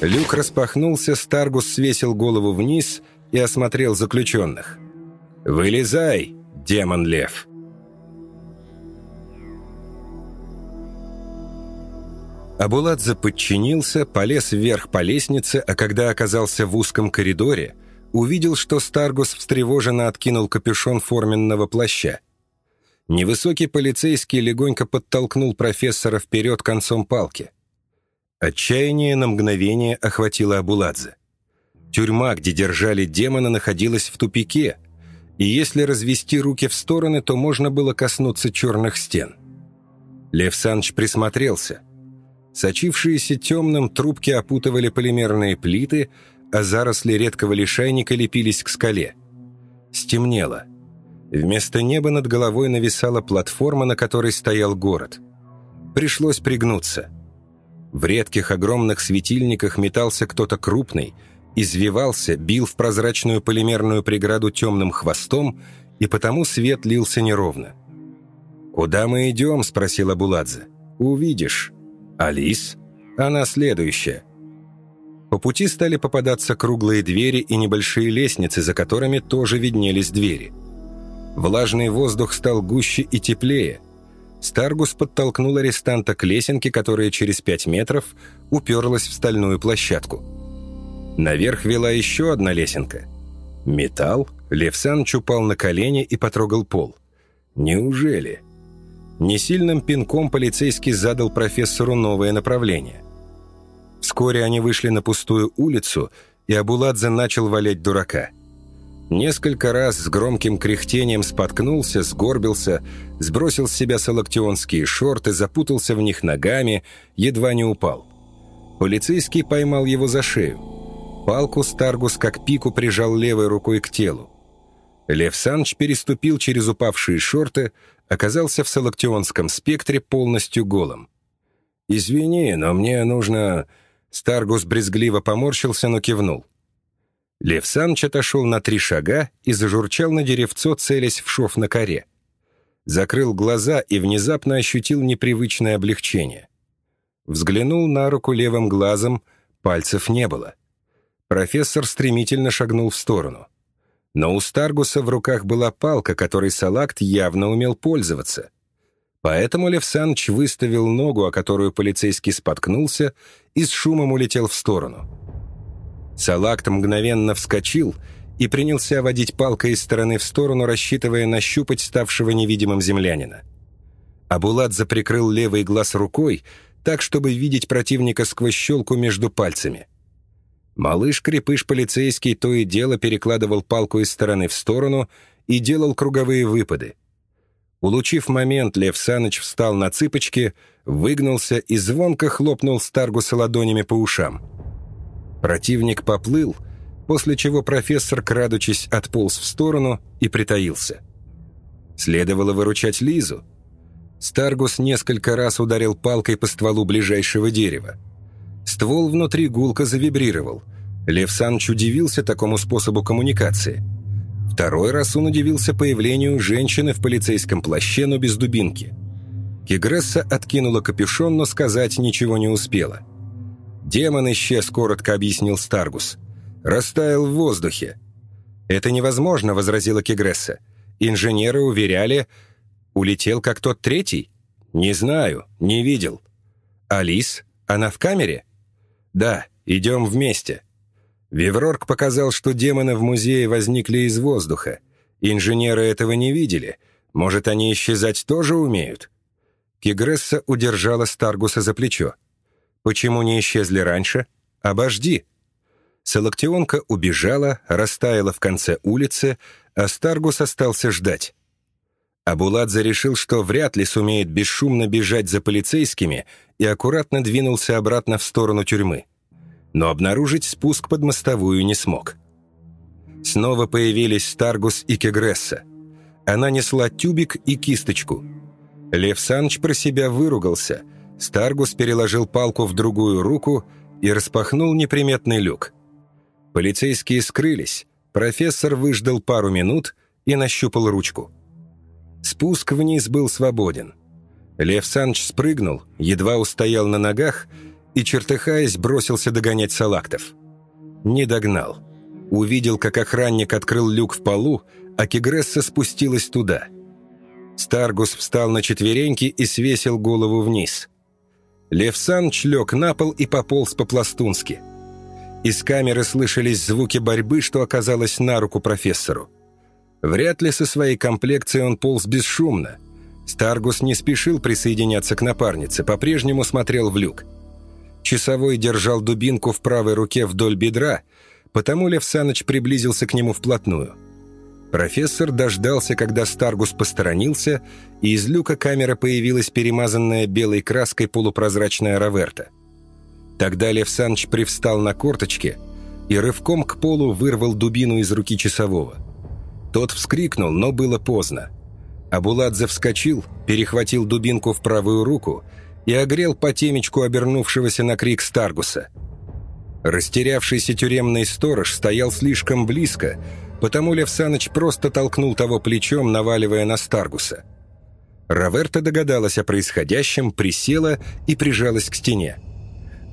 Люк распахнулся, Старгус свесил голову вниз и осмотрел заключенных. «Вылезай, демон-лев!» Абуладзе подчинился, полез вверх по лестнице, а когда оказался в узком коридоре, увидел, что Старгус встревоженно откинул капюшон форменного плаща. Невысокий полицейский легонько подтолкнул профессора вперед концом палки. Отчаяние на мгновение охватило Абуладзе. Тюрьма, где держали демона, находилась в тупике, и если развести руки в стороны, то можно было коснуться черных стен. Лев Санч присмотрелся. Сочившиеся темным трубки опутывали полимерные плиты, а заросли редкого лишайника лепились к скале. Стемнело. Вместо неба над головой нависала платформа, на которой стоял город. Пришлось пригнуться. В редких огромных светильниках метался кто-то крупный, извивался, бил в прозрачную полимерную преграду темным хвостом, и потому свет лился неровно. «Куда мы идем?» – спросила Буладзе. «Увидишь». Алис? Она следующая. По пути стали попадаться круглые двери и небольшие лестницы, за которыми тоже виднелись двери. Влажный воздух стал гуще и теплее. Старгус подтолкнул арестанта к лесенке, которая через пять метров уперлась в стальную площадку. Наверх вела еще одна лесенка. Металл? Левсан чупал на колени и потрогал пол. Неужели? Несильным пинком полицейский задал профессору новое направление. Вскоре они вышли на пустую улицу, и Абуладзе начал валять дурака. Несколько раз с громким кряхтением споткнулся, сгорбился, сбросил с себя салактионские шорты, запутался в них ногами, едва не упал. Полицейский поймал его за шею. Палку Старгус как пику прижал левой рукой к телу. Лев Санч переступил через упавшие шорты, оказался в салактионском спектре полностью голым. «Извини, но мне нужно...» Старгус брезгливо поморщился, но кивнул. Лев Санч отошел на три шага и зажурчал на деревцо, целясь в шов на коре. Закрыл глаза и внезапно ощутил непривычное облегчение. Взглянул на руку левым глазом, пальцев не было. Профессор стремительно шагнул в сторону. Но у Старгуса в руках была палка, которой Салакт явно умел пользоваться. Поэтому Лев Санч выставил ногу, о которую полицейский споткнулся, и с шумом улетел в сторону. Салакт мгновенно вскочил и принялся водить палкой из стороны в сторону, рассчитывая нащупать ставшего невидимым землянина. Абуладзе прикрыл левый глаз рукой, так, чтобы видеть противника сквозь щелку между пальцами. Малыш-крепыш полицейский то и дело перекладывал палку из стороны в сторону и делал круговые выпады. Улучив момент, Лев Саныч встал на цыпочки, выгнулся и звонко хлопнул Старгуса ладонями по ушам. Противник поплыл, после чего профессор, крадучись, отполз в сторону и притаился. Следовало выручать Лизу. Старгус несколько раз ударил палкой по стволу ближайшего дерева. Ствол внутри гулко завибрировал. Лев Санч удивился такому способу коммуникации. Второй раз он удивился появлению женщины в полицейском плаще, но без дубинки. Кигресса откинула капюшон, но сказать ничего не успела – «Демон исчез», — коротко объяснил Старгус. «Растаял в воздухе». «Это невозможно», — возразила Кегресса. «Инженеры уверяли...» «Улетел как тот третий?» «Не знаю, не видел». «Алис? Она в камере?» «Да, идем вместе». Виврорг показал, что демоны в музее возникли из воздуха. Инженеры этого не видели. Может, они исчезать тоже умеют?» Кегресса удержала Старгуса за плечо. Почему не исчезли раньше? Обожди!» Салактионка убежала, растаяла в конце улицы, а Старгус остался ждать. Абуладзе решил, что вряд ли сумеет бесшумно бежать за полицейскими и аккуратно двинулся обратно в сторону тюрьмы. Но обнаружить спуск под мостовую не смог. Снова появились Старгус и Кегресса. Она несла тюбик и кисточку. Лев Санч про себя выругался — Старгус переложил палку в другую руку и распахнул неприметный люк. Полицейские скрылись, профессор выждал пару минут и нащупал ручку. Спуск вниз был свободен. Лев Санч спрыгнул, едва устоял на ногах и, чертыхаясь, бросился догонять салактов. Не догнал. Увидел, как охранник открыл люк в полу, а Кегресса спустилась туда. Старгус встал на четвереньки и свесил голову вниз. Лев Санч лег на пол и пополз по-пластунски. Из камеры слышались звуки борьбы, что оказалось на руку профессору. Вряд ли со своей комплекцией он полз бесшумно. Старгус не спешил присоединяться к напарнице, по-прежнему смотрел в люк. Часовой держал дубинку в правой руке вдоль бедра, потому Лев приблизился к нему вплотную – Профессор дождался, когда Старгус посторонился, и из люка камеры появилась перемазанная белой краской полупрозрачная Роверта. Тогда Лев Санч привстал на корточке и рывком к полу вырвал дубину из руки часового. Тот вскрикнул, но было поздно. Абуладзе вскочил, перехватил дубинку в правую руку и огрел по темечку обернувшегося на крик Старгуса. Растерявшийся тюремный сторож стоял слишком близко, потому Лев Саныч просто толкнул того плечом, наваливая на Старгуса. Раверта догадалась о происходящем, присела и прижалась к стене.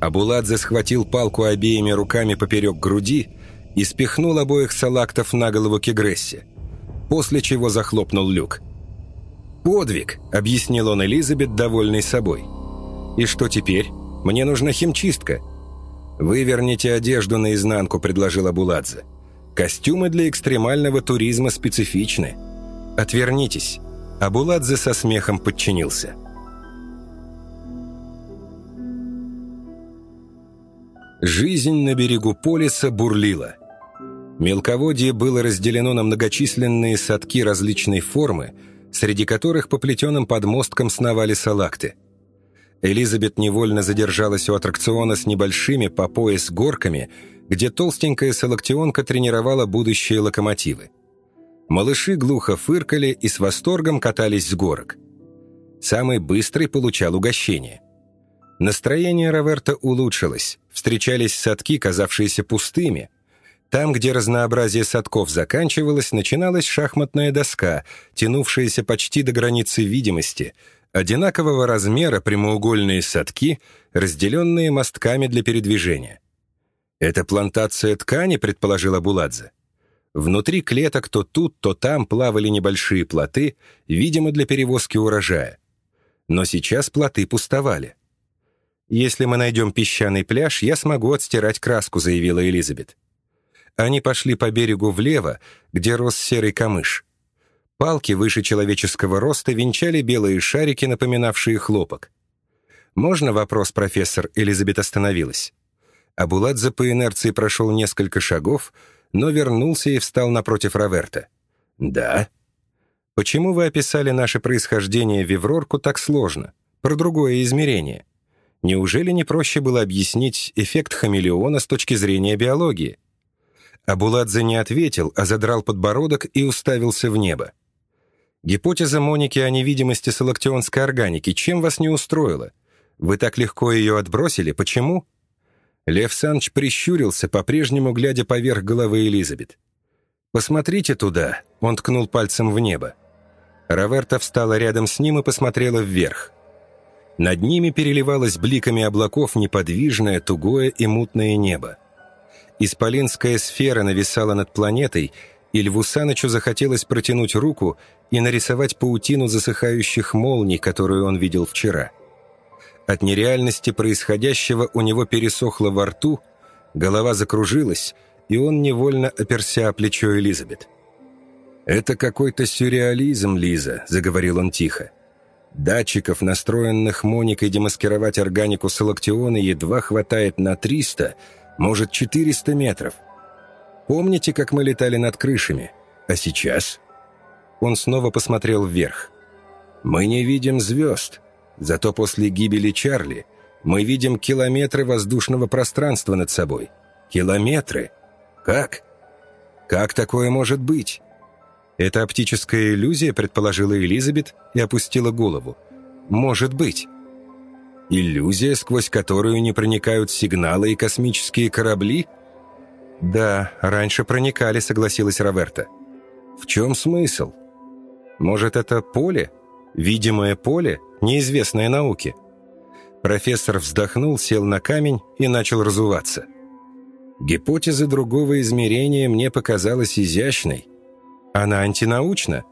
Абуладзе схватил палку обеими руками поперек груди и спихнул обоих салактов на голову Кегрессе, после чего захлопнул люк. «Подвиг», — объяснил он Элизабет, довольный собой. «И что теперь? Мне нужна химчистка». «Выверните одежду наизнанку», — предложил Абуладзе. Костюмы для экстремального туризма специфичны. Отвернитесь. Абуладзе со смехом подчинился. Жизнь на берегу полиса бурлила. Мелководье было разделено на многочисленные садки различной формы, среди которых по плетеным подмосткам сновали салакты. Элизабет невольно задержалась у аттракциона с небольшими по пояс горками – где толстенькая салактионка тренировала будущие локомотивы. Малыши глухо фыркали и с восторгом катались с горок. Самый быстрый получал угощение. Настроение Роверта улучшилось, встречались садки, казавшиеся пустыми. Там, где разнообразие садков заканчивалось, начиналась шахматная доска, тянувшаяся почти до границы видимости, одинакового размера прямоугольные садки, разделенные мостками для передвижения. «Это плантация ткани», — предположила Буладзе. Внутри клеток то тут, то там плавали небольшие плоты, видимо, для перевозки урожая. Но сейчас плоты пустовали. «Если мы найдем песчаный пляж, я смогу отстирать краску», — заявила Элизабет. Они пошли по берегу влево, где рос серый камыш. Палки выше человеческого роста венчали белые шарики, напоминавшие хлопок. «Можно вопрос, профессор?» — Элизабет остановилась. Абуладзе по инерции прошел несколько шагов, но вернулся и встал напротив Роверта. «Да». «Почему вы описали наше происхождение в Виврорку так сложно? Про другое измерение?» Неужели не проще было объяснить эффект хамелеона с точки зрения биологии? Абуладзе не ответил, а задрал подбородок и уставился в небо. Гипотеза Моники о невидимости салактионской органики чем вас не устроила? Вы так легко ее отбросили, почему? Лев Санч прищурился, по-прежнему глядя поверх головы Элизабет. «Посмотрите туда», — он ткнул пальцем в небо. Раверта встала рядом с ним и посмотрела вверх. Над ними переливалось бликами облаков неподвижное, тугое и мутное небо. Исполинская сфера нависала над планетой, и Льву Санычу захотелось протянуть руку и нарисовать паутину засыхающих молний, которую он видел вчера. От нереальности происходящего у него пересохло во рту, голова закружилась, и он невольно оперся о плечо Элизабет. «Это какой-то сюрреализм, Лиза», — заговорил он тихо. Датчиков, настроенных Моникой демаскировать органику салактиона, едва хватает на 300, может 400 метров. Помните, как мы летали над крышами? А сейчас? Он снова посмотрел вверх. Мы не видим звезд, зато после гибели Чарли мы видим километры воздушного пространства над собой. Километры? Как? Как такое может быть? «Это оптическая иллюзия», — предположила Элизабет и опустила голову. «Может быть». «Иллюзия, сквозь которую не проникают сигналы и космические корабли?» «Да, раньше проникали», — согласилась Роберта. «В чем смысл? Может, это поле? Видимое поле, неизвестное науке?» Профессор вздохнул, сел на камень и начал разуваться. Гипотеза другого измерения мне показалась изящной, она антинаучна?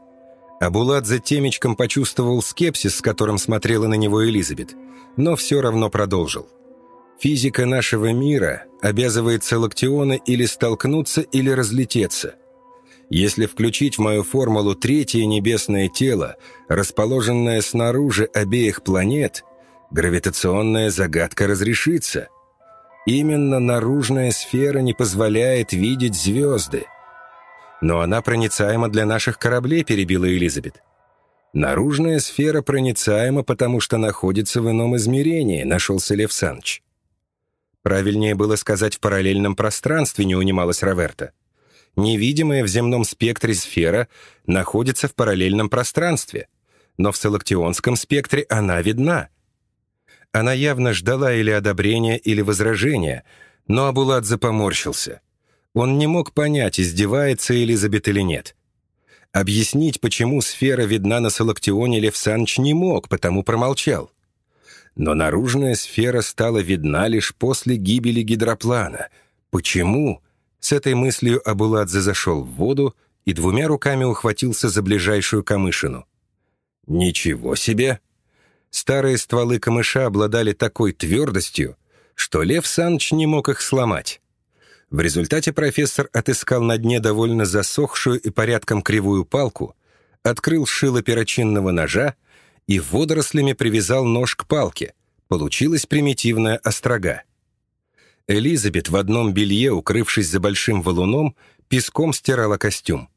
Абуладзе темечком почувствовал скепсис, с которым смотрела на него Элизабет, но все равно продолжил. Физика нашего мира обязывает салактионы или столкнуться, или разлететься. Если включить в мою формулу третье небесное тело, расположенное снаружи обеих планет, гравитационная загадка разрешится. Именно наружная сфера не позволяет видеть звезды. «Но она проницаема для наших кораблей», — перебила Элизабет. «Наружная сфера проницаема, потому что находится в ином измерении», — нашелся Лев Санч. Правильнее было сказать «в параллельном пространстве», — не унималась Роверта. Невидимая в земном спектре сфера находится в параллельном пространстве, но в салактионском спектре она видна. Она явно ждала или одобрения, или возражения, но Абуладзе поморщился — он не мог понять, издевается Элизабет или нет. Объяснить, почему сфера видна на Салактионе Лев Саныч не мог, потому промолчал. Но наружная сфера стала видна лишь после гибели гидроплана. Почему? С этой мыслью Абуладзе зашел в воду и двумя руками ухватился за ближайшую камышину. «Ничего себе!» Старые стволы камыша обладали такой твердостью, что Лев Саныч не мог их сломать. В результате профессор отыскал на дне довольно засохшую и порядком кривую палку, открыл шило перочинного ножа и водорослями привязал нож к палке. Получилась примитивная острога. Элизабет в одном белье, укрывшись за большим валуном, песком стирала костюм.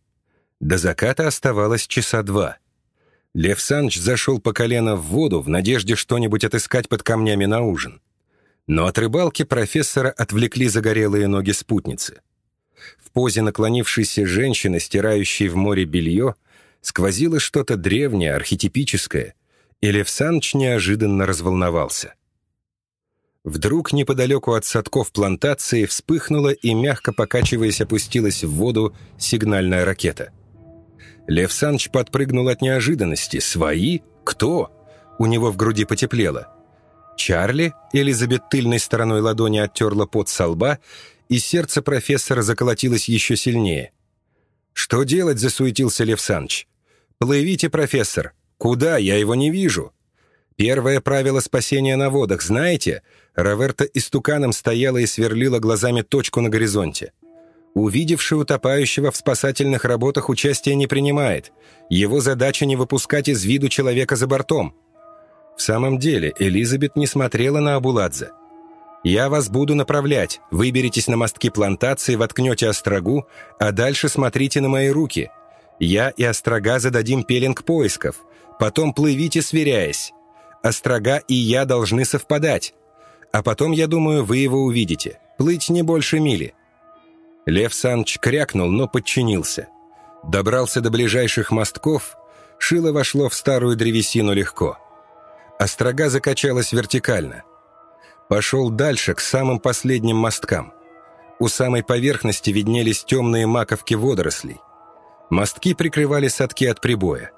До заката оставалось часа два. Лев Санч зашел по колено в воду в надежде что-нибудь отыскать под камнями на ужин. Но от рыбалки профессора отвлекли загорелые ноги спутницы. В позе наклонившейся женщины, стирающей в море белье, сквозило что-то древнее, архетипическое, и неожиданно разволновался. Вдруг неподалеку от садков плантации вспыхнула и, мягко покачиваясь, опустилась в воду сигнальная ракета. Лев Саныч подпрыгнул от неожиданности. «Свои? Кто?» У него в груди потеплело. Чарли, Элизабет тыльной стороной ладони оттерла пот со лба, и сердце профессора заколотилось еще сильнее. «Что делать?» — засуетился Лев Саныч. «Плывите, профессор. Куда? Я его не вижу». Первое правило спасения на водах, знаете? Раверта истуканом стояла и сверлила глазами точку на горизонте. Увидевший утопающего в спасательных работах участия не принимает. Его задача не выпускать из виду человека за бортом. В самом деле, Элизабет не смотрела на Абуладзе. «Я вас буду направлять. Выберитесь на мостки плантации, воткнете острогу, а дальше смотрите на мои руки. Я и острога зададим пеленг поисков. Потом плывите, сверяясь. Острога и я должны совпадать. А потом, я думаю, вы его увидите. Плыть не больше мили». Лев Санч крякнул, но подчинился. Добрался до ближайших мостков, шило вошло в старую древесину легко. Острога закачалась вертикально. Пошел дальше, к самым последним мосткам. У самой поверхности виднелись темные маковки водорослей. Мостки прикрывали садки от прибоя.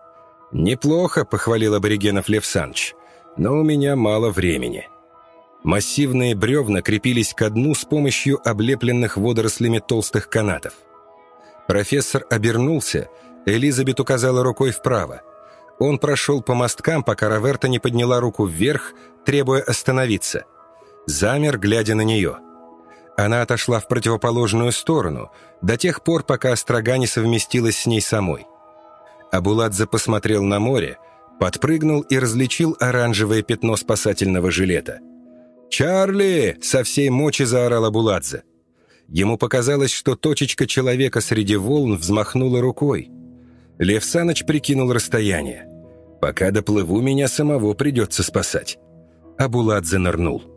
«Неплохо», — похвалил аборигенов Лев Санч, — «но у меня мало времени». Массивные бревна крепились к дну с помощью облепленных водорослями толстых канатов. Профессор обернулся, Элизабет указала рукой вправо. Он прошел по мосткам, пока Раверта не подняла руку вверх, требуя остановиться. Замер, глядя на нее. Она отошла в противоположную сторону, до тех пор, пока острога не совместилась с ней самой. Абуладзе посмотрел на море, подпрыгнул и различил оранжевое пятно спасательного жилета. «Чарли!» — со всей мочи заорал Абуладзе. Ему показалось, что точечка человека среди волн взмахнула рукой. Лев Саныч прикинул расстояние. «Пока доплыву, меня самого придется спасать». Абуладзе нырнул.